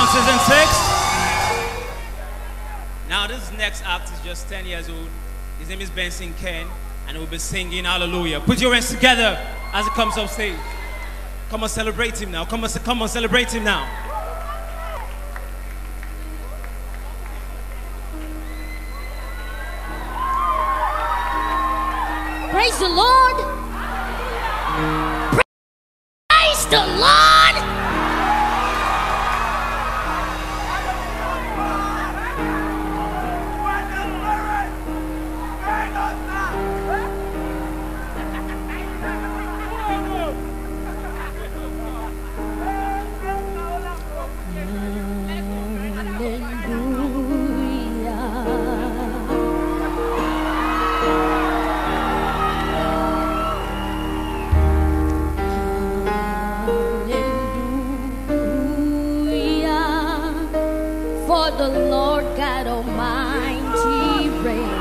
on season six. Now this next act is just 10 years old. His name is Benson Ken, and we'll be singing Hallelujah. Put your hands together as he comes off stage. Come on, celebrate him now. Come on, come on, celebrate him now. Praise the Lord. the Lord God Almighty reigns.